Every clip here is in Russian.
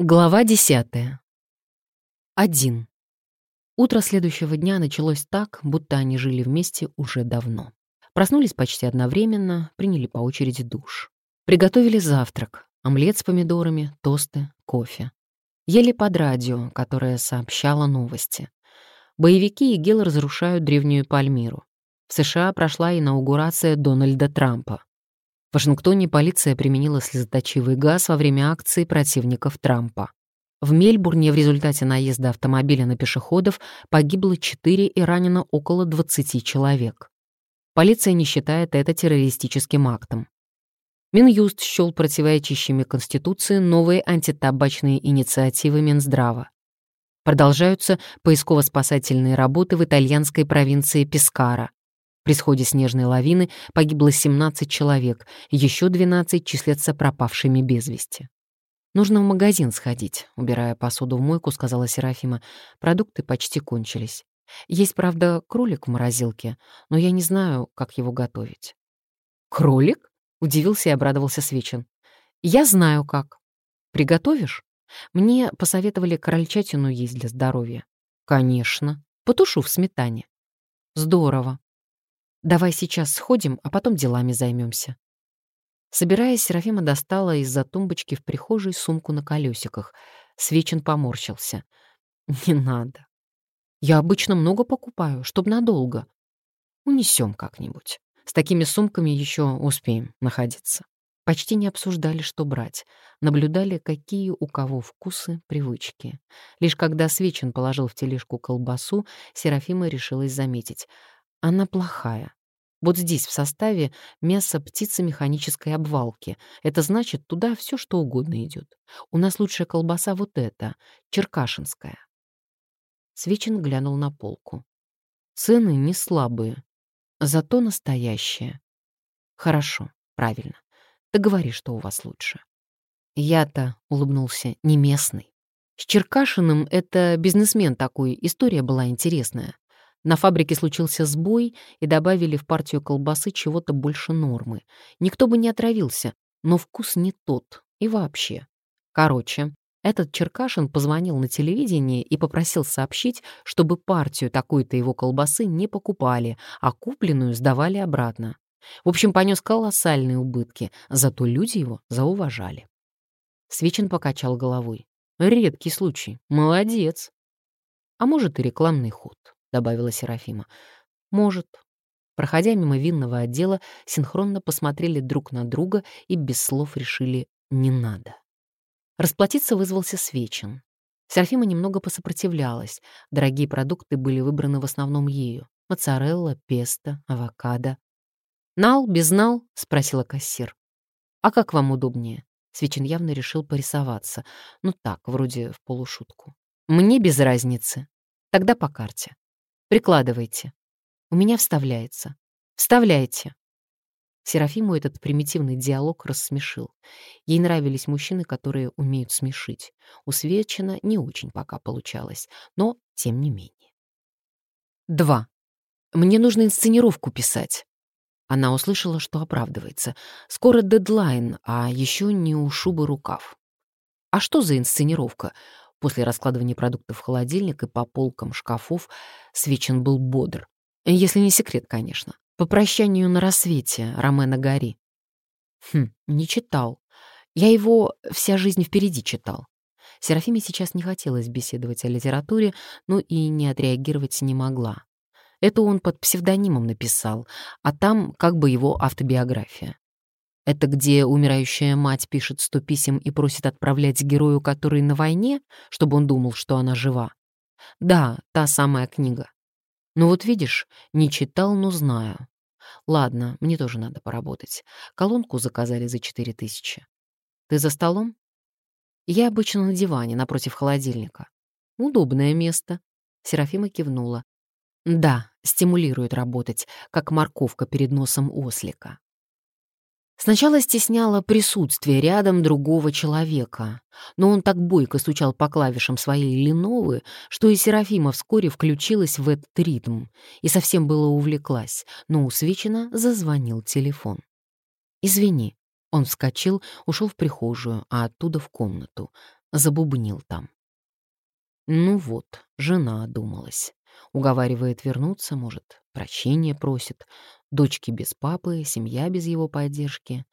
Глава десятая. Один. Утро следующего дня началось так, будто они жили вместе уже давно. Проснулись почти одновременно, приняли по очереди душ. Приготовили завтрак, омлет с помидорами, тосты, кофе. Ели под радио, которое сообщало новости. Боевики ИГИЛ разрушают древнюю Пальмиру. В США прошла инаугурация Дональда Трампа. В Вашингтоне полиция применила слезоточивый газ во время акции противников Трампа. В Мельбурне в результате наезда автомобиля на пешеходов погибло 4 и ранено около 20 человек. Полиция не считает это террористическим актом. Минюст счел противоречащими Конституции новые антитабачные инициативы Минздрава. Продолжаются поисково-спасательные работы в итальянской провинции Пескара. При сходе снежной лавины погибло 17 человек, еще 12 числятся пропавшими без вести. «Нужно в магазин сходить», — убирая посуду в мойку, сказала Серафима. «Продукты почти кончились. Есть, правда, кролик в морозилке, но я не знаю, как его готовить». «Кролик?» — удивился и обрадовался Свечин. «Я знаю, как. Приготовишь? Мне посоветовали крольчатину есть для здоровья». «Конечно. Потушу в сметане». «Здорово. Давай сейчас сходим, а потом делами займемся. Собираясь, Серафима достала из-за тумбочки в прихожей сумку на колесиках. Свечин поморщился. «Не надо. Я обычно много покупаю, чтоб надолго. Унесем как-нибудь. С такими сумками еще успеем находиться». Почти не обсуждали, что брать. Наблюдали, какие у кого вкусы, привычки. Лишь когда Свечин положил в тележку колбасу, Серафима решилась заметить. Она плохая. Вот здесь в составе мясо птицы механической обвалки. Это значит, туда все что угодно идет. У нас лучшая колбаса вот эта, черкашинская. Свечин глянул на полку. Цены не слабые, зато настоящие. Хорошо, правильно. Ты говори, что у вас лучше. Я-то, улыбнулся, не местный. С Черкашиным это бизнесмен такой, история была интересная. На фабрике случился сбой, и добавили в партию колбасы чего-то больше нормы. Никто бы не отравился, но вкус не тот. И вообще. Короче, этот Черкашин позвонил на телевидение и попросил сообщить, чтобы партию такой-то его колбасы не покупали, а купленную сдавали обратно. В общем, понес колоссальные убытки, зато люди его зауважали. Свечин покачал головой. Редкий случай. Молодец. А может и рекламный ход. — добавила Серафима. «Может». Проходя мимо винного отдела, синхронно посмотрели друг на друга и без слов решили «не надо». Расплатиться вызвался Свечин. Серафима немного посопротивлялась. Дорогие продукты были выбраны в основном ею. Моцарелла, песто, авокадо. «Нал, без нал?» — спросила кассир. «А как вам удобнее?» Свечин явно решил порисоваться. Ну так, вроде в полушутку. «Мне без разницы. Тогда по карте». Прикладывайте. У меня вставляется. Вставляйте. Серафиму этот примитивный диалог рассмешил. Ей нравились мужчины, которые умеют смешить. У Свечина не очень пока получалось, но тем не менее. Два. Мне нужно инсценировку писать. Она услышала, что оправдывается. Скоро дедлайн, а еще не у шубы рукав. А что за инсценировка? После раскладывания продуктов в холодильник и по полкам шкафов Свечин был бодр. Если не секрет, конечно. По прощанию на рассвете Ромена Гори. Хм, не читал. Я его вся жизнь впереди читал. Серафиме сейчас не хотелось беседовать о литературе, но и не отреагировать не могла. Это он под псевдонимом написал, а там как бы его автобиография. Это где умирающая мать пишет сто писем и просит отправлять герою, который на войне, чтобы он думал, что она жива. Да, та самая книга. Ну вот видишь, не читал, но знаю. Ладно, мне тоже надо поработать. Колонку заказали за четыре тысячи. Ты за столом? Я обычно на диване, напротив холодильника. Удобное место. Серафима кивнула. Да, стимулирует работать, как морковка перед носом ослика. Сначала стесняло присутствие рядом другого человека, но он так бойко стучал по клавишам своей Леновы, что и Серафима вскоре включилась в этот ритм и совсем было увлеклась, но у Свечина зазвонил телефон. «Извини». Он вскочил, ушел в прихожую, а оттуда в комнату. забубнил там. Ну вот, жена одумалась. Уговаривает вернуться, может, прощение просит. Дочки без папы, семья без его поддержки.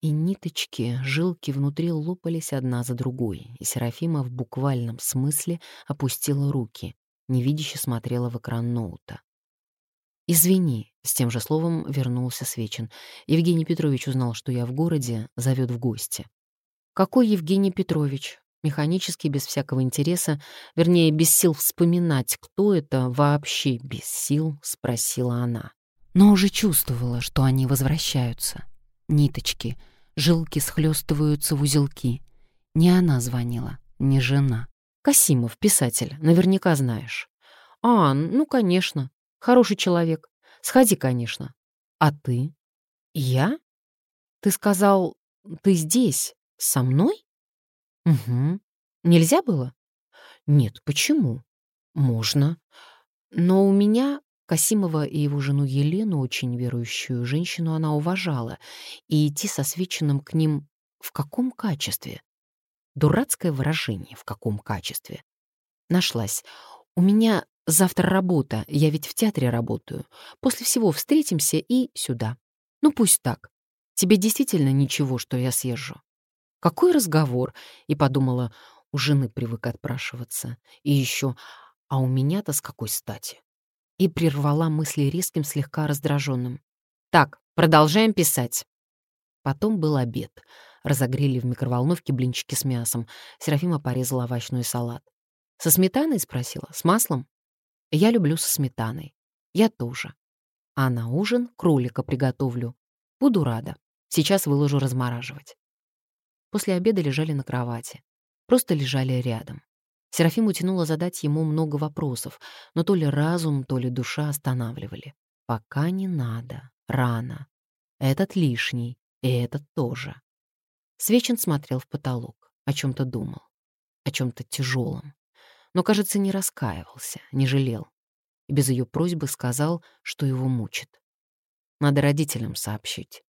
И ниточки, жилки внутри лопались одна за другой, и Серафима в буквальном смысле опустила руки, невидяще смотрела в экран ноута. «Извини», — с тем же словом вернулся Свечин. Евгений Петрович узнал, что я в городе, зовет в гости. «Какой Евгений Петрович?» Механически, без всякого интереса, вернее, без сил вспоминать, кто это, вообще без сил, спросила она. Но уже чувствовала, что они возвращаются. Ниточки, жилки схлестываются в узелки. Не она звонила, не жена. Касимов, писатель, наверняка знаешь. А, ну, конечно. Хороший человек. Сходи, конечно. А ты? Я? Ты сказал, ты здесь, со мной? Угу. Нельзя было? Нет, почему? Можно. Но у меня Касимова и его жену Елену, очень верующую женщину, она уважала, и идти со свеченным к ним в каком качестве? Дурацкое выражение «в каком качестве». Нашлась. У меня завтра работа, я ведь в театре работаю. После всего встретимся и сюда. Ну пусть так. Тебе действительно ничего, что я съезжу? Какой разговор? И подумала, у жены привык отпрашиваться. И еще, а у меня-то с какой стати? И прервала мысли резким, слегка раздраженным. Так, продолжаем писать. Потом был обед. Разогрели в микроволновке блинчики с мясом. Серафима порезала овощной салат. «Со сметаной?» — спросила. «С маслом?» «Я люблю со сметаной». «Я тоже». «А на ужин кролика приготовлю. Буду рада. Сейчас выложу размораживать». После обеда лежали на кровати. Просто лежали рядом. Серафима тянула задать ему много вопросов, но то ли разум, то ли душа останавливали. «Пока не надо. Рано. Этот лишний, и этот тоже». Свечин смотрел в потолок, о чем то думал, о чем то тяжелом. Но, кажется, не раскаивался, не жалел. И без ее просьбы сказал, что его мучит. Надо родителям сообщить.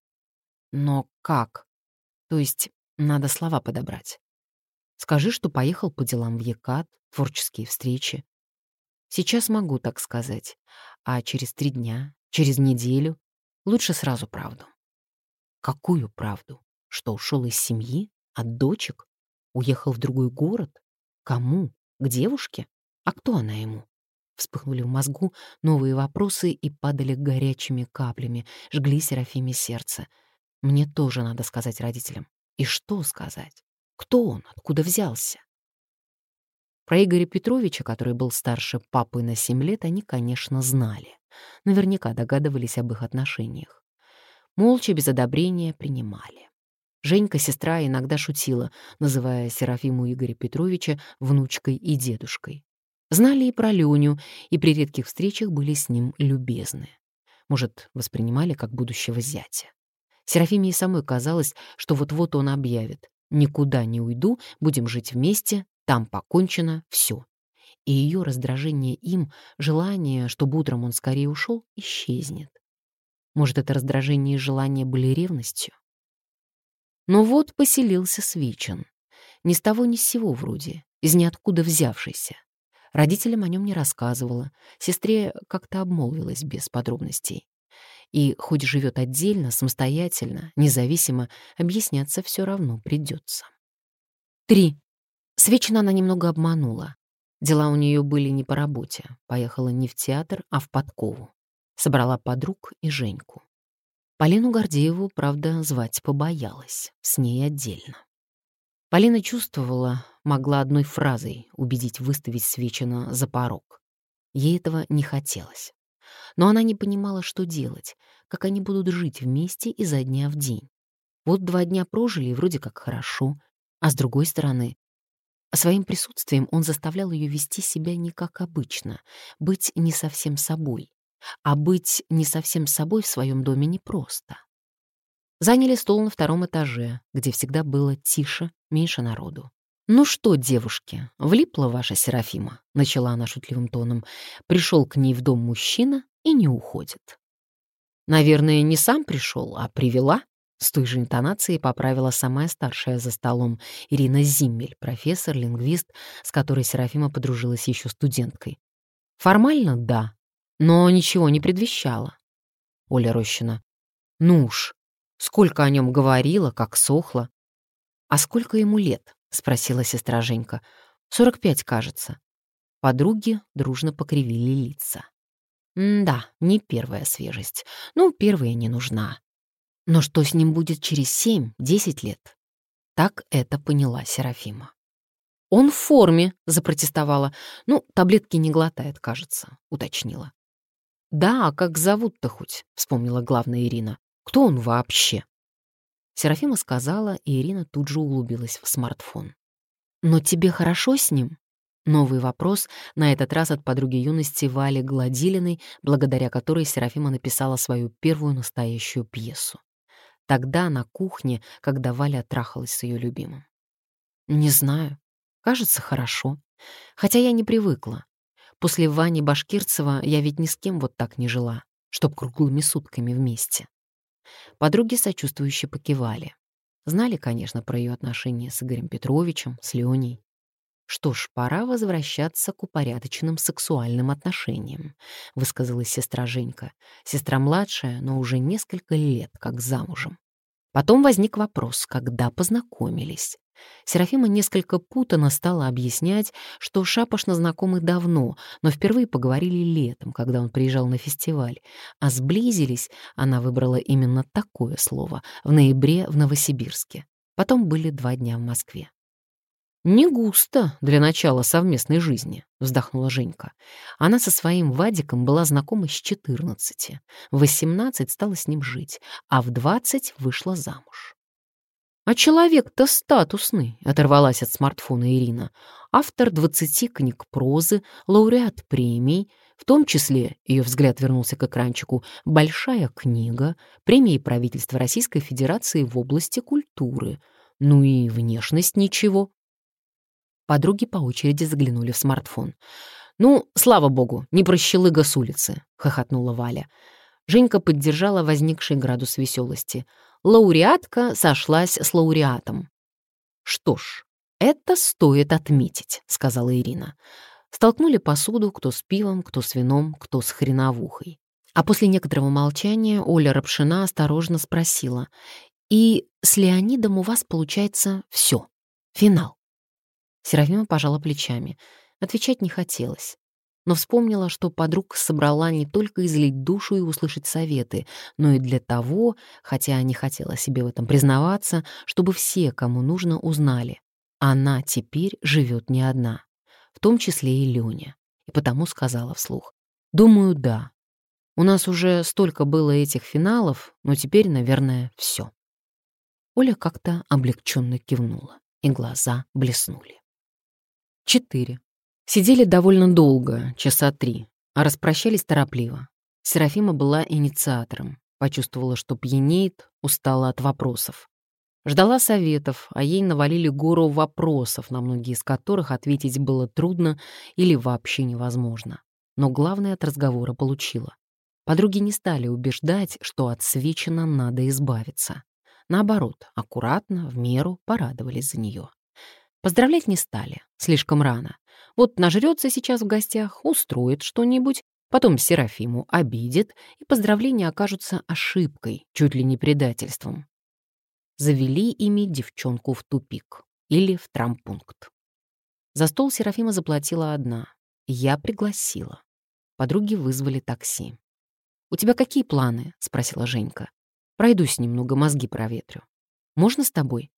Но как? То есть надо слова подобрать. Скажи, что поехал по делам в Екат, творческие встречи. Сейчас могу так сказать, а через три дня, через неделю лучше сразу правду. Какую правду? Что ушел из семьи? От дочек? Уехал в другой город? Кому? К девушке? А кто она ему? Вспыхнули в мозгу новые вопросы и падали горячими каплями, жгли Серафиме сердце. Мне тоже надо сказать родителям. И что сказать? Кто он? Откуда взялся? Про Игоря Петровича, который был старше папы на семь лет, они, конечно, знали. Наверняка догадывались об их отношениях. Молча, без одобрения, принимали. Женька, сестра, иногда шутила, называя Серафиму Игоря Петровича внучкой и дедушкой. Знали и про Леню, и при редких встречах были с ним любезны. Может, воспринимали как будущего зятя. Серафиме и самой казалось, что вот-вот он объявит. «Никуда не уйду, будем жить вместе, там покончено, все». И ее раздражение им, желание, чтобы утром он скорее ушел, исчезнет. Может, это раздражение и желание были ревностью? Но вот поселился Свичин. Ни с того ни с сего вроде, из ниоткуда взявшийся. Родителям о нем не рассказывала, сестре как-то обмолвилась без подробностей. И хоть живет отдельно, самостоятельно, независимо, объясняться все равно придется. Три. Свечина она немного обманула. Дела у нее были не по работе. Поехала не в театр, а в подкову. Собрала подруг и Женьку. Полину Гордееву, правда, звать побоялась. С ней отдельно. Полина чувствовала, могла одной фразой убедить выставить Свечина за порог. Ей этого не хотелось. Но она не понимала, что делать, как они будут жить вместе изо дня в день. Вот два дня прожили, и вроде как хорошо. А с другой стороны, своим присутствием он заставлял ее вести себя не как обычно, быть не совсем собой. А быть не совсем собой в своем доме непросто. Заняли стол на втором этаже, где всегда было тише, меньше народу. «Ну что, девушки, влипла ваша Серафима?» — начала она шутливым тоном. Пришел к ней в дом мужчина и не уходит. «Наверное, не сам пришел, а привела?» С той же интонацией поправила самая старшая за столом, Ирина Зиммель, профессор, лингвист, с которой Серафима подружилась еще студенткой. Формально — да, но ничего не предвещало. Оля Рощина. Ну уж, сколько о нем говорила, как сохла. А сколько ему лет? — спросила сестра Женька. «Сорок пять, кажется». Подруги дружно покривили лица. «Да, не первая свежесть. Ну, первая не нужна. Но что с ним будет через семь-десять лет?» Так это поняла Серафима. «Он в форме», — запротестовала. «Ну, таблетки не глотает, кажется», — уточнила. «Да, а как зовут-то хоть?» — вспомнила главная Ирина. «Кто он вообще?» Серафима сказала, и Ирина тут же углубилась в смартфон. «Но тебе хорошо с ним?» Новый вопрос, на этот раз от подруги юности Вали Гладилиной, благодаря которой Серафима написала свою первую настоящую пьесу. Тогда на кухне, когда Валя трахалась с ее любимым. «Не знаю. Кажется, хорошо. Хотя я не привыкла. После Вани Башкирцева я ведь ни с кем вот так не жила, чтоб круглыми сутками вместе. Подруги сочувствующе покивали. Знали, конечно, про ее отношения с Игорем Петровичем, с Леней. «Что ж, пора возвращаться к упорядоченным сексуальным отношениям», — высказалась сестра Женька. Сестра младшая, но уже несколько лет как замужем. Потом возник вопрос, когда познакомились. Серафима несколько путано стала объяснять, что шапошно знакомы давно, но впервые поговорили летом, когда он приезжал на фестиваль, а сблизились, она выбрала именно такое слово, в ноябре в Новосибирске. Потом были два дня в Москве. «Не густо для начала совместной жизни», — вздохнула Женька. Она со своим Вадиком была знакома с 14. В 18 стала с ним жить, а в 20 вышла замуж. «А человек-то статусный», — оторвалась от смартфона Ирина. «Автор двадцати книг прозы, лауреат премий, в том числе, ее взгляд вернулся к экранчику, большая книга, премии правительства Российской Федерации в области культуры. Ну и внешность ничего». Подруги по очереди заглянули в смартфон. «Ну, слава богу, не прощелыга с улицы», — хохотнула Валя. Женька поддержала возникший градус веселости — лауреатка сошлась с лауреатом. «Что ж, это стоит отметить», — сказала Ирина. Столкнули посуду, кто с пивом, кто с вином, кто с хреновухой. А после некоторого молчания Оля Рапшина осторожно спросила, «И с Леонидом у вас получается все, финал?» Серафима пожала плечами. Отвечать не хотелось но вспомнила, что подруг собрала не только излить душу и услышать советы, но и для того, хотя не хотела себе в этом признаваться, чтобы все, кому нужно, узнали. Она теперь живет не одна, в том числе и Лёня. И потому сказала вслух. «Думаю, да. У нас уже столько было этих финалов, но теперь, наверное, все. Оля как-то облегченно кивнула, и глаза блеснули. 4. Сидели довольно долго, часа три, а распрощались торопливо. Серафима была инициатором, почувствовала, что пьянеет, устала от вопросов. Ждала советов, а ей навалили гору вопросов, на многие из которых ответить было трудно или вообще невозможно. Но главное от разговора получила. Подруги не стали убеждать, что от свечина надо избавиться. Наоборот, аккуратно, в меру порадовались за нее. Поздравлять не стали, слишком рано. Вот нажрется сейчас в гостях, устроит что-нибудь, потом Серафиму обидит, и поздравления окажутся ошибкой, чуть ли не предательством. Завели ими девчонку в тупик или в трампункт. За стол Серафима заплатила одна. Я пригласила. Подруги вызвали такси. «У тебя какие планы?» — спросила Женька. «Пройдусь немного, мозги проветрю. Можно с тобой?»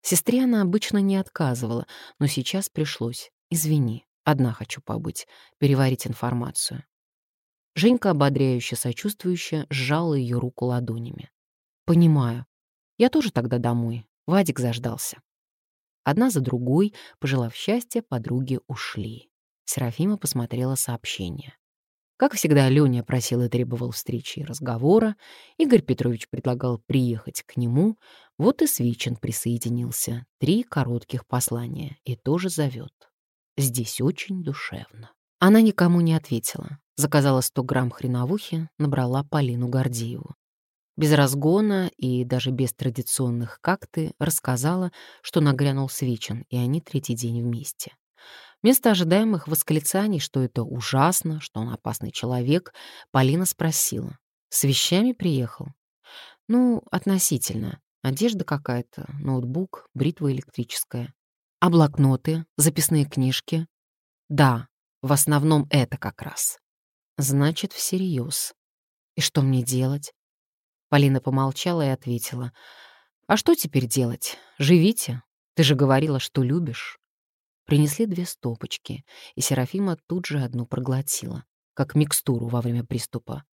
Сестре она обычно не отказывала, но сейчас пришлось. «Извини, одна хочу побыть, переварить информацию». Женька, ободряюще сочувствующе, сжала ее руку ладонями. «Понимаю. Я тоже тогда домой. Вадик заждался». Одна за другой, пожелав счастья, подруги ушли. Серафима посмотрела сообщение. Как всегда, Леня просил и требовал встречи и разговора. Игорь Петрович предлагал приехать к нему. Вот и Свичин присоединился. Три коротких послания. И тоже зовет. Здесь очень душевно. Она никому не ответила. Заказала 100 грамм хреновухи, набрала Полину Гордееву. Без разгона и даже без традиционных «как рассказала, что нагрянул Свечин, и они третий день вместе. Вместо ожидаемых восклицаний, что это ужасно, что он опасный человек, Полина спросила. «С вещами приехал?» «Ну, относительно. Одежда какая-то, ноутбук, бритва электрическая. А блокноты, записные книжки?» «Да, в основном это как раз». «Значит, всерьез. И что мне делать?» Полина помолчала и ответила. «А что теперь делать? Живите. Ты же говорила, что любишь». Принесли две стопочки, и Серафима тут же одну проглотила, как микстуру во время приступа.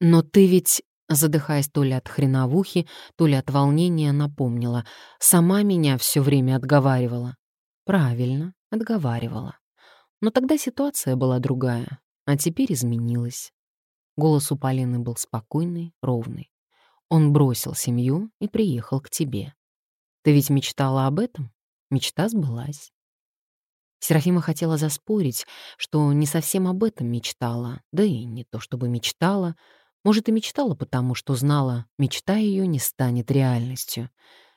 «Но ты ведь...» Задыхаясь то ли от хреновухи, то ли от волнения, напомнила. «Сама меня все время отговаривала». «Правильно, отговаривала. Но тогда ситуация была другая, а теперь изменилась». Голос у Полины был спокойный, ровный. Он бросил семью и приехал к тебе. Ты ведь мечтала об этом? Мечта сбылась. Серафима хотела заспорить, что не совсем об этом мечтала, да и не то чтобы мечтала. Может, и мечтала потому, что знала, мечта ее не станет реальностью.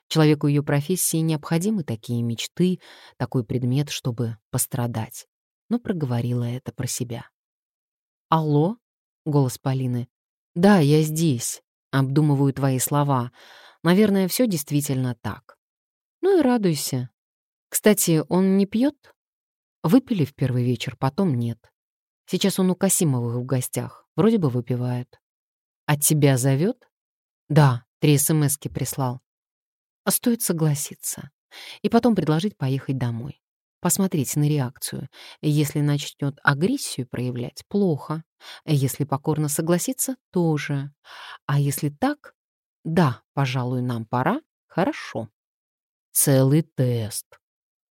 Человеку ее профессии необходимы такие мечты, такой предмет, чтобы пострадать. Но проговорила это про себя. «Алло?» — голос Полины. «Да, я здесь. Обдумываю твои слова. Наверное, все действительно так. Ну и радуйся. Кстати, он не пьет? Выпили в первый вечер, потом нет. Сейчас он у Касимовых в гостях. Вроде бы выпивает. А тебя зовет? Да, три смски прислал. А стоит согласиться. И потом предложить поехать домой посмотреть на реакцию. Если начнет агрессию проявлять — плохо. Если покорно согласится — тоже. А если так — да, пожалуй, нам пора — хорошо. Целый тест.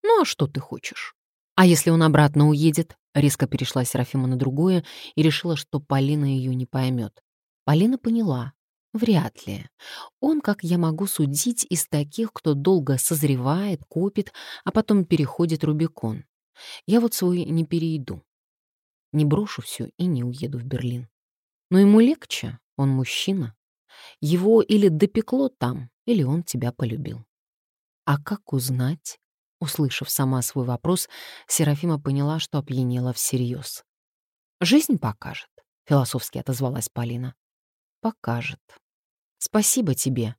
Ну а что ты хочешь? А если он обратно уедет? Резко перешла Серафима на другое и решила, что Полина ее не поймет. Полина поняла. Вряд ли. Он, как я могу судить, из таких, кто долго созревает, копит, а потом переходит Рубикон. Я вот свой не перейду. Не брошу все и не уеду в Берлин. Но ему легче, он мужчина. Его или допекло там, или он тебя полюбил. А как узнать? Услышав сама свой вопрос, Серафима поняла, что опьянела всерьез. «Жизнь покажет», — философски отозвалась Полина покажет. Спасибо тебе.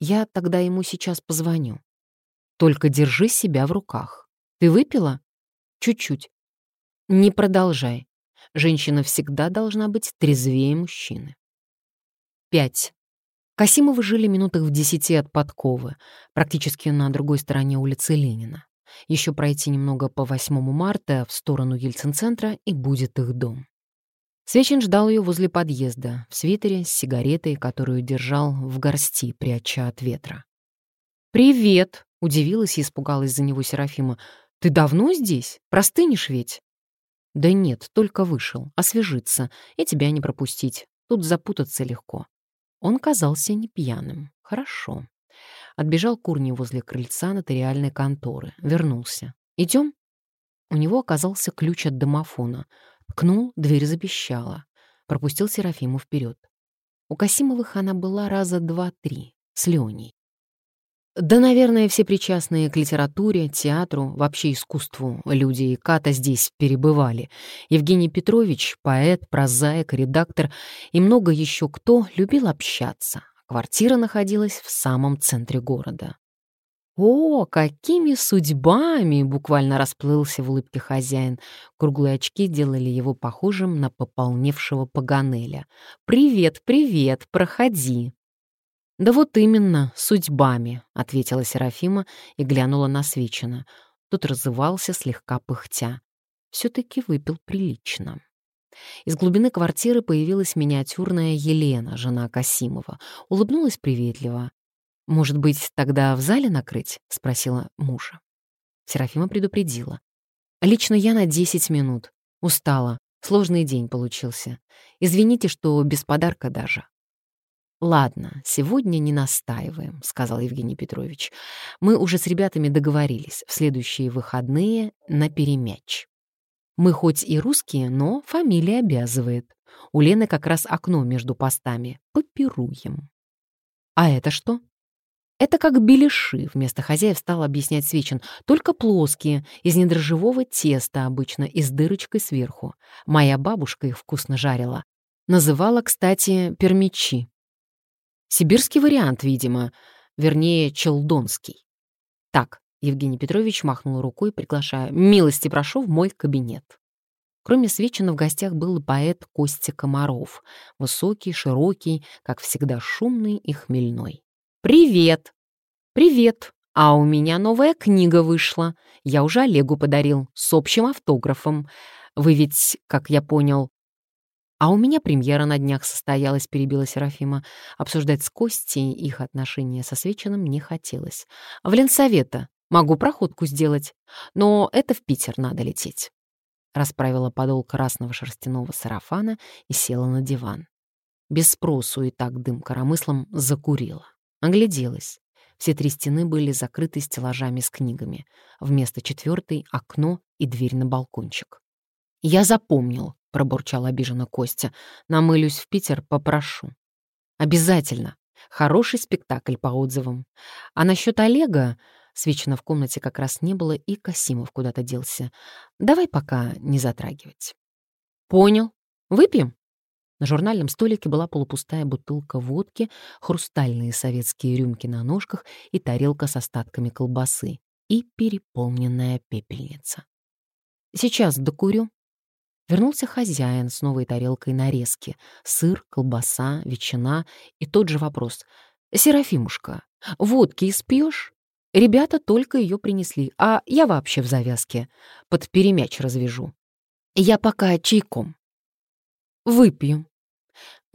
Я тогда ему сейчас позвоню. Только держи себя в руках. Ты выпила? Чуть-чуть. Не продолжай. Женщина всегда должна быть трезвее мужчины. 5. Касимовы жили минутах в десяти от подковы, практически на другой стороне улицы Ленина. Еще пройти немного по 8 марта в сторону Ельцин-центра, и будет их дом. Свечин ждал ее возле подъезда, в свитере с сигаретой, которую держал в горсти, пряча от ветра. «Привет!» — удивилась и испугалась за него Серафима. «Ты давно здесь? Простынешь ведь?» «Да нет, только вышел. Освежиться. И тебя не пропустить. Тут запутаться легко». Он казался не пьяным. Хорошо. Отбежал к урне возле крыльца нотариальной конторы. Вернулся. «Идем?» У него оказался ключ от домофона — Ткнул, дверь запищала. Пропустил Серафиму вперед. У Касимовых она была раза два-три, с Леней. Да, наверное, все причастные к литературе, театру, вообще искусству люди и Ката здесь перебывали. Евгений Петрович, поэт, прозаик, редактор и много еще кто любил общаться. Квартира находилась в самом центре города. «О, какими судьбами!» — буквально расплылся в улыбке хозяин. Круглые очки делали его похожим на пополневшего Паганеля. «Привет, привет, проходи!» «Да вот именно, судьбами», — ответила Серафима и глянула на Свечина. Тот разывался, слегка пыхтя. Все-таки выпил прилично. Из глубины квартиры появилась миниатюрная Елена, жена Касимова. Улыбнулась приветливо. «Может быть, тогда в зале накрыть?» — спросила мужа. Серафима предупредила. «Лично я на 10 минут. Устала. Сложный день получился. Извините, что без подарка даже». «Ладно, сегодня не настаиваем», — сказал Евгений Петрович. «Мы уже с ребятами договорились. В следующие выходные на перемяч. Мы хоть и русские, но фамилия обязывает. У Лены как раз окно между постами. Попируем». А это что? Это как беляши, вместо хозяев стал объяснять Свечин, только плоские, из недрожжевого теста обычно и с дырочкой сверху. Моя бабушка их вкусно жарила. Называла, кстати, пермичи. Сибирский вариант, видимо, вернее, челдонский. Так, Евгений Петрович махнул рукой, приглашая. «Милости прошу в мой кабинет». Кроме Свечина в гостях был поэт Костя Комаров. Высокий, широкий, как всегда шумный и хмельной. «Привет!» «Привет! А у меня новая книга вышла. Я уже Олегу подарил, с общим автографом. Вы ведь, как я понял, «А у меня премьера на днях состоялась», — перебила Серафима. Обсуждать с Костей их отношения со Свечиным не хотелось. «В Ленсовета. Могу проходку сделать. Но это в Питер надо лететь». Расправила подол красного шерстяного сарафана и села на диван. Без спросу и так дым коромыслом закурила. Огляделась. Все три стены были закрыты стеллажами с книгами. Вместо четвертой — окно и дверь на балкончик. «Я запомнил», — пробурчал обиженно Костя. «Намылюсь в Питер, попрошу». «Обязательно. Хороший спектакль по отзывам. А насчет Олега...» Свечина в комнате как раз не было, и Касимов куда-то делся. «Давай пока не затрагивать». «Понял. Выпьем?» На журнальном столике была полупустая бутылка водки, хрустальные советские рюмки на ножках и тарелка с остатками колбасы и переполненная пепельница. «Сейчас докурю», Вернулся хозяин с новой тарелкой нарезки. Сыр, колбаса, ветчина и тот же вопрос. «Серафимушка, водки испьешь?» Ребята только ее принесли, а я вообще в завязке. Под перемяч развяжу. Я пока чайком. Выпью.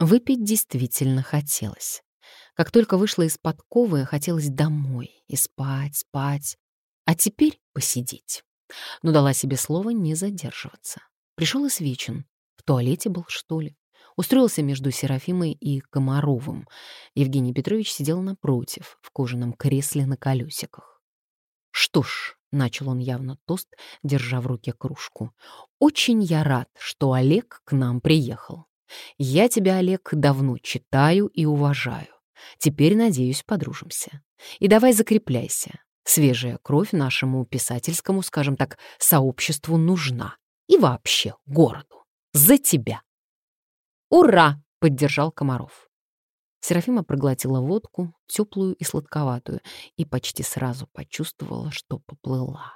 Выпить действительно хотелось. Как только вышла из подковы, хотелось домой и спать, спать. А теперь посидеть. Но дала себе слово не задерживаться. Пришел и Свечин. В туалете был, что ли? Устроился между Серафимой и Комаровым. Евгений Петрович сидел напротив, в кожаном кресле на колесиках. «Что ж», — начал он явно тост, держа в руке кружку, «очень я рад, что Олег к нам приехал. Я тебя, Олег, давно читаю и уважаю. Теперь, надеюсь, подружимся. И давай закрепляйся. Свежая кровь нашему писательскому, скажем так, сообществу нужна и вообще городу. За тебя!» «Ура!» — поддержал Комаров. Серафима проглотила водку, теплую и сладковатую, и почти сразу почувствовала, что поплыла.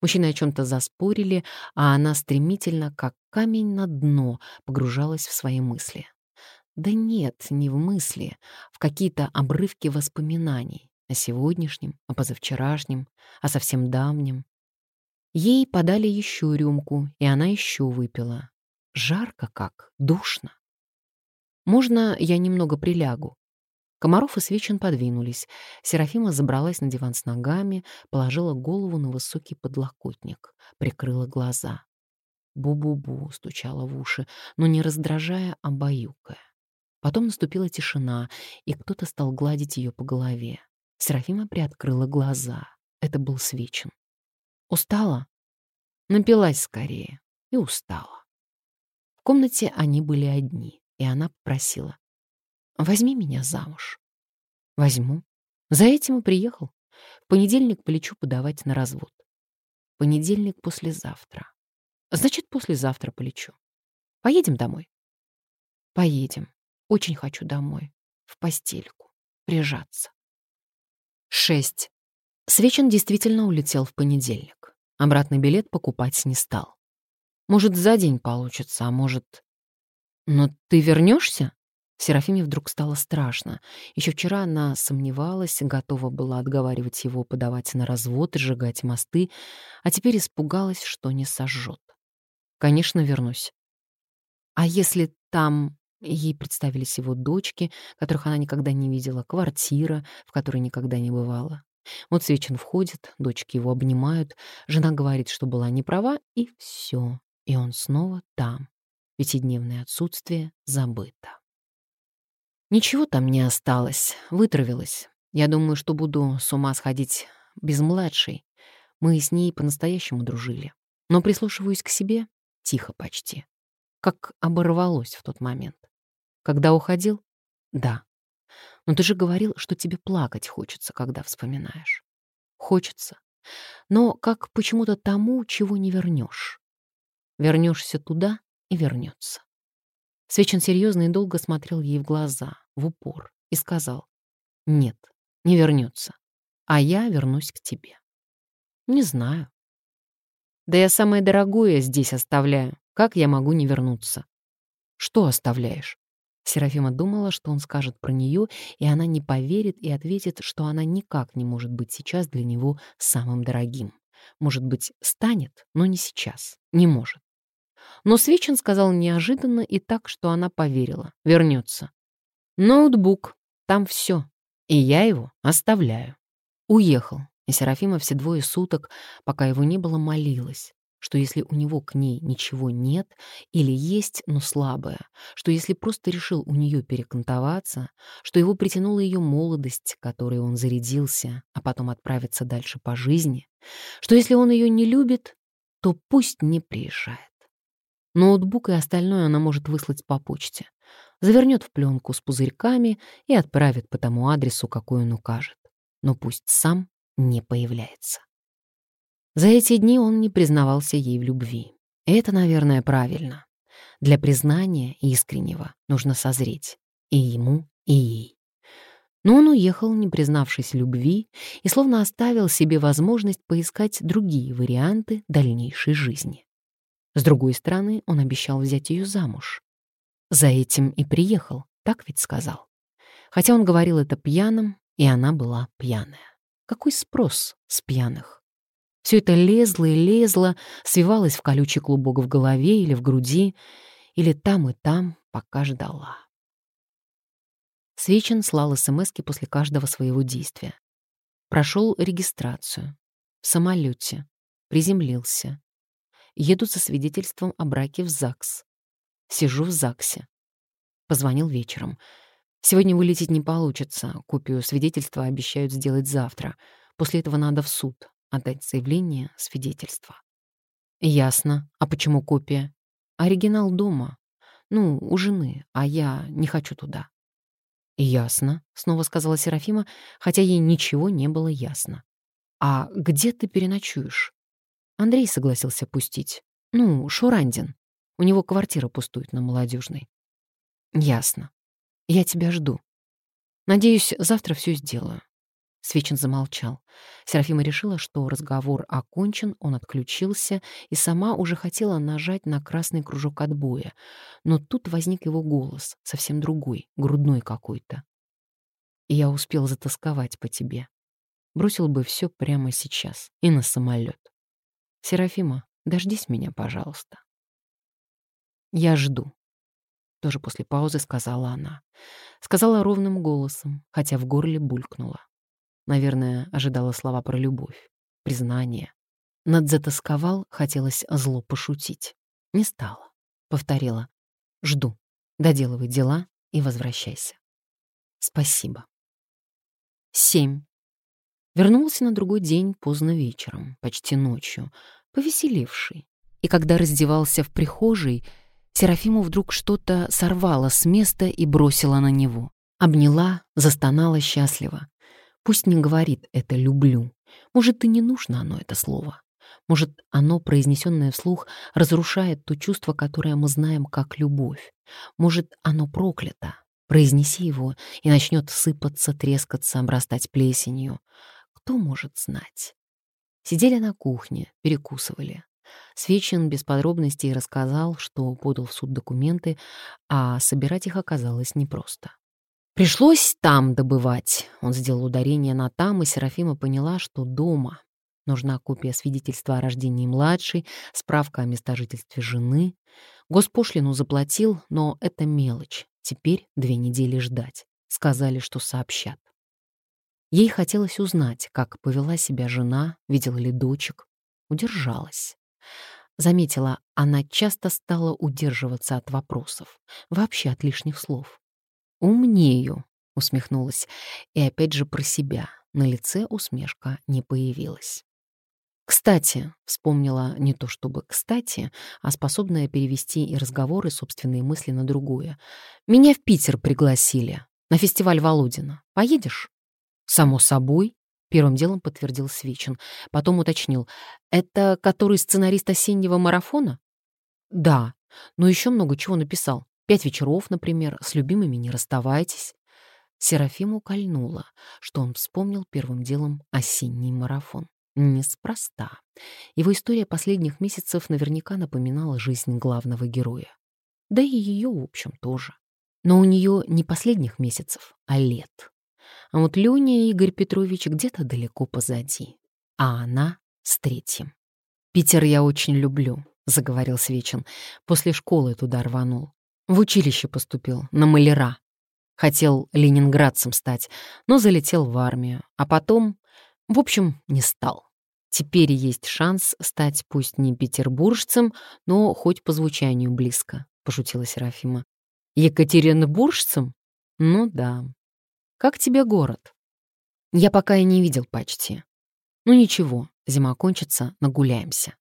Мужчины о чем-то заспорили, а она стремительно, как камень на дно, погружалась в свои мысли. Да нет, не в мысли, в какие-то обрывки воспоминаний о сегодняшнем, о позавчерашнем, о совсем давнем, Ей подали еще рюмку, и она еще выпила. Жарко как, душно. «Можно я немного прилягу?» Комаров и Свечин подвинулись. Серафима забралась на диван с ногами, положила голову на высокий подлокотник, прикрыла глаза. «Бу-бу-бу», — стучала в уши, но не раздражая, а баюкая. Потом наступила тишина, и кто-то стал гладить ее по голове. Серафима приоткрыла глаза. Это был Свечин. Устала? Напилась скорее и устала. В комнате они были одни, и она попросила. «Возьми меня замуж». «Возьму. За этим и приехал. В понедельник полечу подавать на развод. Понедельник послезавтра. Значит, послезавтра полечу. Поедем домой?» «Поедем. Очень хочу домой. В постельку. Прижаться». Шесть. Свечин действительно улетел в понедельник. Обратный билет покупать не стал. Может, за день получится, а может... Но ты вернешься? Серафиме вдруг стало страшно. Еще вчера она сомневалась, готова была отговаривать его подавать на развод и сжигать мосты, а теперь испугалась, что не сожжет. Конечно, вернусь. А если там Ей представились его дочки, которых она никогда не видела, квартира, в которой никогда не бывала. Вот Свечин входит, дочки его обнимают, жена говорит, что была не права, и все. И он снова там. Пятидневное отсутствие забыто. Ничего там не осталось, вытравилось. Я думаю, что буду с ума сходить без младшей. Мы с ней по-настоящему дружили. Но прислушиваюсь к себе тихо почти. Как оборвалось в тот момент. Когда уходил? Да. Но ты же говорил, что тебе плакать хочется, когда вспоминаешь. Хочется. Но как почему-то тому, чего не вернешь. Вернешься туда и вернется. Свечин серьезно и долго смотрел ей в глаза, в упор, и сказал, «Нет, не вернется, а я вернусь к тебе». «Не знаю». «Да я самое дорогое здесь оставляю. Как я могу не вернуться?» «Что оставляешь?» Серафима думала, что он скажет про нее, и она не поверит и ответит, что она никак не может быть сейчас для него самым дорогим. Может быть, станет, но не сейчас. Не может. Но Свечин сказал неожиданно и так, что она поверила. Вернется. Ноутбук. Там все. И я его оставляю. Уехал. И Серафима все двое суток, пока его не было, молилась что если у него к ней ничего нет или есть, но слабое, что если просто решил у нее перекантоваться, что его притянула ее молодость, которой он зарядился, а потом отправиться дальше по жизни, что если он ее не любит, то пусть не приезжает. Ноутбук и остальное она может выслать по почте, завернет в пленку с пузырьками и отправит по тому адресу, какой он укажет. Но пусть сам не появляется. За эти дни он не признавался ей в любви. И это, наверное, правильно. Для признания искреннего нужно созреть. И ему, и ей. Но он уехал, не признавшись любви, и словно оставил себе возможность поискать другие варианты дальнейшей жизни. С другой стороны, он обещал взять ее замуж. За этим и приехал, так ведь сказал. Хотя он говорил это пьяным, и она была пьяная. Какой спрос с пьяных? Все это лезло и лезло, свивалось в колючий клубок в голове или в груди, или там и там, пока ждала. Свечин слал смс после каждого своего действия. Прошел регистрацию. В самолете. Приземлился. Еду со свидетельством о браке в ЗАГС. Сижу в ЗАГСе. Позвонил вечером. Сегодня вылететь не получится. Копию свидетельства обещают сделать завтра. После этого надо в суд отдать заявление, свидетельство. Ясно. А почему копия? Оригинал дома. Ну, у жены, а я не хочу туда. Ясно, снова сказала Серафима, хотя ей ничего не было ясно. А где ты переночуешь? Андрей согласился пустить. Ну, Шурандин. У него квартира пустует на Молодежной. Ясно. Я тебя жду. Надеюсь, завтра все сделаю. Свечин замолчал. Серафима решила, что разговор окончен, он отключился и сама уже хотела нажать на красный кружок отбоя. Но тут возник его голос, совсем другой, грудной какой-то. «Я успел затасковать по тебе. Бросил бы все прямо сейчас и на самолет. Серафима, дождись меня, пожалуйста». «Я жду», — тоже после паузы сказала она. Сказала ровным голосом, хотя в горле булькнула. Наверное, ожидала слова про любовь, признание. Над затасковал, хотелось зло пошутить. Не стала. Повторила. Жду. Доделывай дела и возвращайся. Спасибо. Семь. Вернулся на другой день поздно вечером, почти ночью, повеселевший. И когда раздевался в прихожей, Серафиму вдруг что-то сорвало с места и бросила на него. Обняла, застонала счастливо. Пусть не говорит это «люблю». Может, и не нужно оно, это слово. Может, оно, произнесенное вслух, разрушает то чувство, которое мы знаем как любовь. Может, оно проклято. Произнеси его, и начнет сыпаться, трескаться, обрастать плесенью. Кто может знать? Сидели на кухне, перекусывали. Свечин без подробностей рассказал, что подал в суд документы, а собирать их оказалось непросто. Пришлось там добывать. Он сделал ударение на «там», и Серафима поняла, что дома. Нужна копия свидетельства о рождении младшей, справка о местожительстве жены. Госпошлину заплатил, но это мелочь. Теперь две недели ждать. Сказали, что сообщат. Ей хотелось узнать, как повела себя жена, видела ли дочек. Удержалась. Заметила, она часто стала удерживаться от вопросов, вообще от лишних слов. «Умнею», — усмехнулась. И опять же про себя. На лице усмешка не появилась. «Кстати», — вспомнила не то чтобы «кстати», а способная перевести и разговоры, собственные мысли на другое. «Меня в Питер пригласили. На фестиваль Володина. Поедешь?» «Само собой», — первым делом подтвердил Свечин. Потом уточнил. «Это который сценарист осеннего марафона?» «Да, но еще много чего написал. Пять вечеров, например, с любимыми не расставайтесь». Серафима укольнула, что он вспомнил первым делом осенний марафон. Неспроста. Его история последних месяцев наверняка напоминала жизнь главного героя. Да и ее, в общем, тоже. Но у нее не последних месяцев, а лет. А вот Леня и Игорь Петрович где-то далеко позади. А она с третьим. «Питер я очень люблю», — заговорил Свечин. После школы туда рванул. В училище поступил, на маляра. Хотел ленинградцем стать, но залетел в армию. А потом, в общем, не стал. Теперь есть шанс стать пусть не петербуржцем, но хоть по звучанию близко, — пошутила Серафима. Екатеринбуржцем? Ну да. Как тебе город? Я пока и не видел почти. Ну ничего, зима кончится, нагуляемся.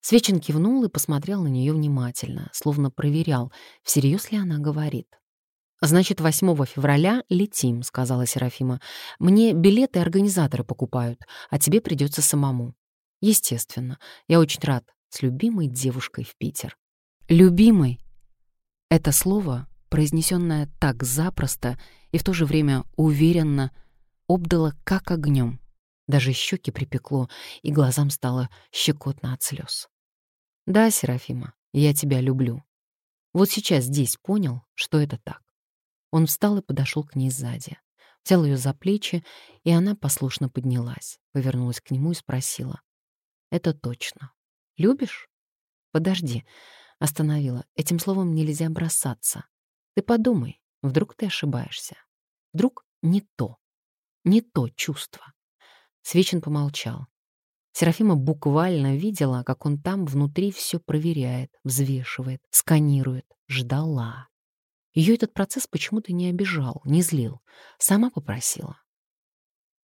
Свечин кивнул и посмотрел на нее внимательно, словно проверял, всерьез ли она говорит. «Значит, 8 февраля летим», — сказала Серафима. «Мне билеты организаторы покупают, а тебе придется самому». «Естественно. Я очень рад. С любимой девушкой в Питер». «Любимой?» Это слово, произнесенное так запросто и в то же время уверенно, обдало как огнем. Даже щеки припекло, и глазам стало щекотно от слез. «Да, Серафима, я тебя люблю. Вот сейчас здесь понял, что это так. Он встал и подошел к ней сзади. Взял ее за плечи, и она послушно поднялась, повернулась к нему и спросила. «Это точно. Любишь?» «Подожди», — остановила. «Этим словом нельзя бросаться. Ты подумай, вдруг ты ошибаешься. Вдруг не то, не то чувство». Свечин помолчал. Серафима буквально видела, как он там внутри все проверяет, взвешивает, сканирует, ждала. Ее этот процесс почему-то не обижал, не злил. Сама попросила.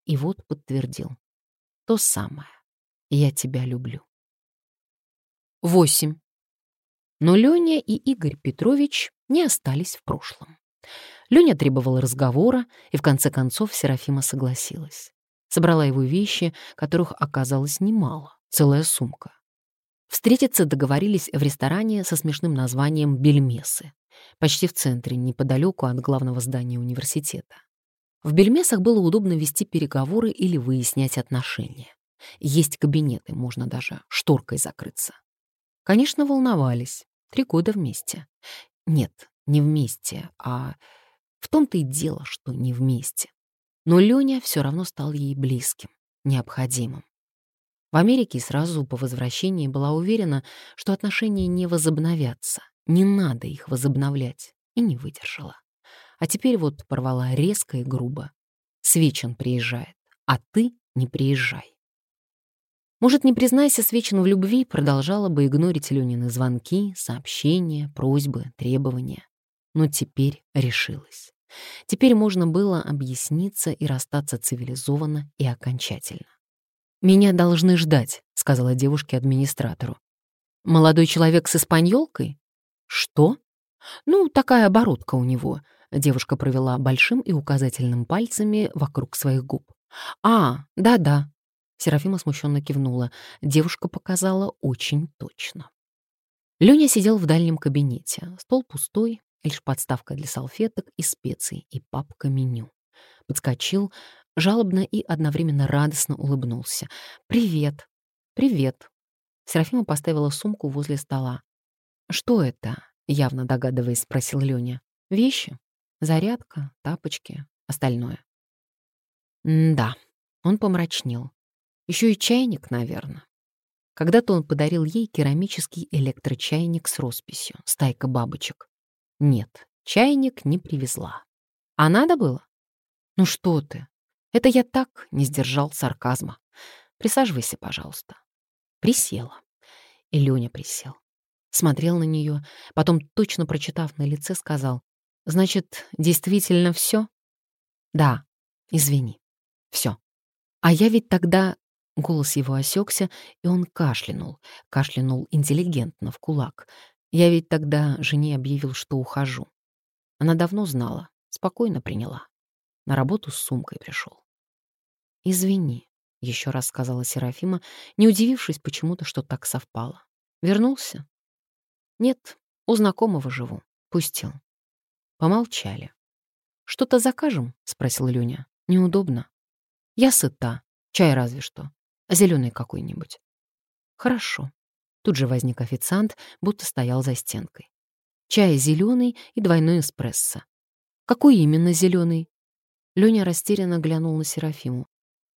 И вот подтвердил. То самое. Я тебя люблю. Восемь. Но Леня и Игорь Петрович не остались в прошлом. Леня требовал разговора, и в конце концов Серафима согласилась. Собрала его вещи, которых оказалось немало, целая сумка. Встретиться договорились в ресторане со смешным названием «Бельмесы» почти в центре, неподалеку от главного здания университета. В Бельмесах было удобно вести переговоры или выяснять отношения. Есть кабинеты, можно даже шторкой закрыться. Конечно, волновались. Три года вместе. Нет, не вместе, а в том-то и дело, что не вместе. Но Леня все равно стал ей близким, необходимым. В Америке сразу по возвращении была уверена, что отношения не возобновятся. Не надо их возобновлять. И не выдержала. А теперь вот порвала резко и грубо. Свечин приезжает, а ты не приезжай. Может, не признайся Свечин в любви, продолжала бы игнорить Ленины звонки, сообщения, просьбы, требования. Но теперь решилась. Теперь можно было объясниться и расстаться цивилизованно и окончательно. «Меня должны ждать», — сказала девушке-администратору. «Молодой человек с испаньолкой? «Что?» «Ну, такая оборотка у него», — девушка провела большим и указательным пальцами вокруг своих губ. «А, да-да», — Серафима смущенно кивнула. Девушка показала очень точно. Леня сидел в дальнем кабинете. Стол пустой, лишь подставка для салфеток и специй, и папка меню. Подскочил, жалобно и одновременно радостно улыбнулся. «Привет!» «Привет!» Серафима поставила сумку возле стола. «Что это?» — явно догадываясь, спросил Лёня. «Вещи? Зарядка, тапочки, остальное». «Да», — он помрачнел. Еще и чайник, наверное. Когда-то он подарил ей керамический электрочайник с росписью «Стайка бабочек». Нет, чайник не привезла. А надо было? Ну что ты? Это я так не сдержал сарказма. Присаживайся, пожалуйста. Присела. И Лёня присел смотрел на нее, потом, точно прочитав на лице, сказал, «Значит, действительно все?» «Да, извини, все. А я ведь тогда...» Голос его осекся, и он кашлянул, кашлянул интеллигентно, в кулак. «Я ведь тогда жене объявил, что ухожу. Она давно знала, Спокойно приняла. На работу с сумкой пришел. «Извини», — еще раз сказала Серафима, не удивившись почему-то, что так совпало. «Вернулся?» «Нет, у знакомого живу. Пустил». Помолчали. «Что-то закажем?» — спросил Люня. «Неудобно». «Я сыта. Чай разве что. Зеленый какой-нибудь». «Хорошо». Тут же возник официант, будто стоял за стенкой. Чай зеленый и двойной эспрессо. «Какой именно зеленый? Лёня растерянно глянул на Серафиму.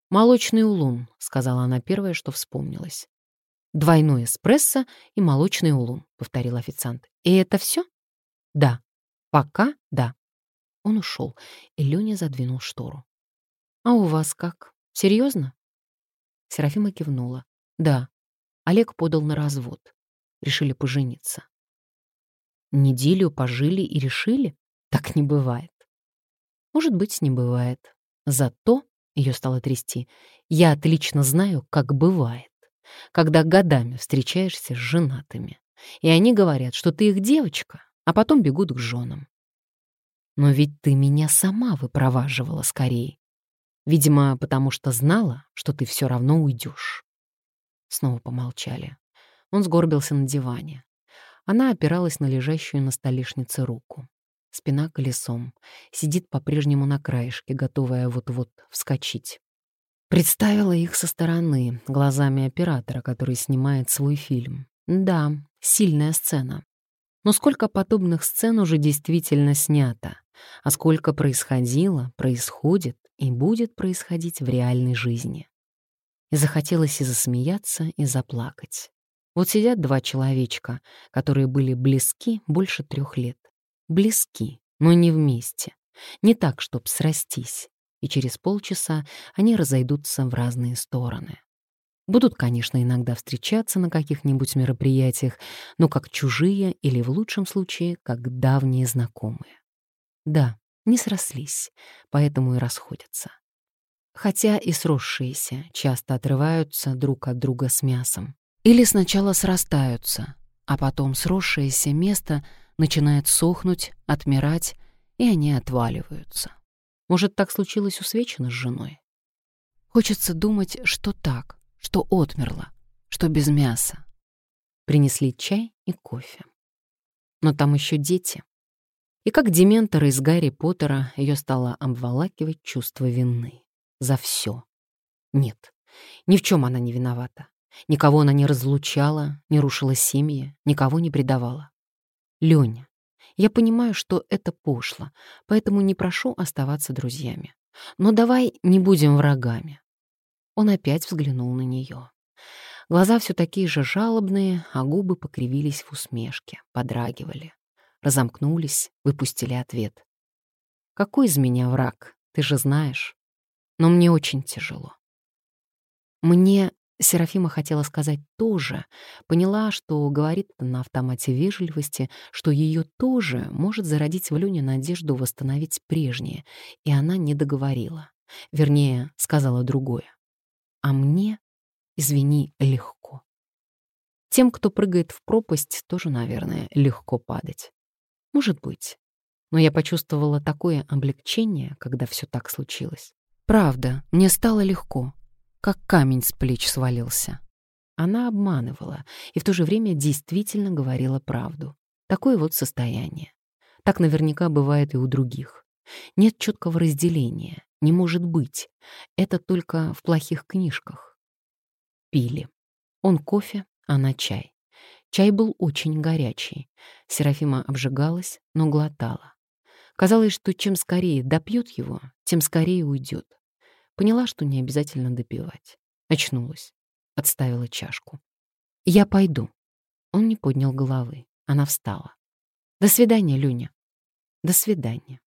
«Молочный улун», — сказала она первое, что вспомнилось. «Двойной эспрессо и молочный улун», — повторил официант. «И это все? «Да. Пока да». Он ушел, и Лёня задвинул штору. «А у вас как? Серьезно? Серафима кивнула. «Да. Олег подал на развод. Решили пожениться». «Неделю пожили и решили? Так не бывает». «Может быть, не бывает. Зато, — ее стало трясти, — я отлично знаю, как бывает, когда годами встречаешься с женатыми, и они говорят, что ты их девочка, а потом бегут к женам. Но ведь ты меня сама выпроваживала скорее. Видимо, потому что знала, что ты все равно уйдешь. Снова помолчали. Он сгорбился на диване. Она опиралась на лежащую на столешнице руку. Спина колесом. Сидит по-прежнему на краешке, готовая вот-вот вскочить. Представила их со стороны, глазами оператора, который снимает свой фильм. Да, сильная сцена. Но сколько подобных сцен уже действительно снято, а сколько происходило, происходит и будет происходить в реальной жизни. И захотелось и засмеяться, и заплакать. Вот сидят два человечка, которые были близки больше трех лет. Близки, но не вместе. Не так, чтоб срастись. И через полчаса они разойдутся в разные стороны. Будут, конечно, иногда встречаться на каких-нибудь мероприятиях, но как чужие или, в лучшем случае, как давние знакомые. Да, не срослись, поэтому и расходятся. Хотя и сросшиеся часто отрываются друг от друга с мясом. Или сначала срастаются, а потом сросшееся место начинает сохнуть, отмирать, и они отваливаются. Может, так случилось у Свечина с женой? Хочется думать, что так, что отмерла, что без мяса. Принесли чай и кофе. Но там еще дети. И как дементор из Гарри Поттера ее стало обволакивать чувство вины. За все. Нет, ни в чем она не виновата. Никого она не разлучала, не рушила семьи, никого не предавала. Лёня, я понимаю, что это пошло, поэтому не прошу оставаться друзьями. Но давай не будем врагами. Он опять взглянул на нее. Глаза все такие же жалобные, а губы покривились в усмешке, подрагивали. Разомкнулись, выпустили ответ. «Какой из меня враг? Ты же знаешь. Но мне очень тяжело». Мне Серафима хотела сказать тоже, поняла, что говорит на автомате вежливости, что ее тоже может зародить в Лене надежду восстановить прежнее, и она не договорила. Вернее, сказала другое. А мне, извини, легко. Тем, кто прыгает в пропасть, тоже, наверное, легко падать. Может быть. Но я почувствовала такое облегчение, когда все так случилось. Правда, мне стало легко, как камень с плеч свалился. Она обманывала и в то же время действительно говорила правду. Такое вот состояние. Так наверняка бывает и у других. Нет четкого разделения, не может быть. Это только в плохих книжках. Пили. Он кофе, она чай. Чай был очень горячий. Серафима обжигалась, но глотала. Казалось, что чем скорее допьет его, тем скорее уйдет. Поняла, что не обязательно допивать. Очнулась. Отставила чашку. «Я пойду». Он не поднял головы. Она встала. «До свидания, Люня». «До свидания».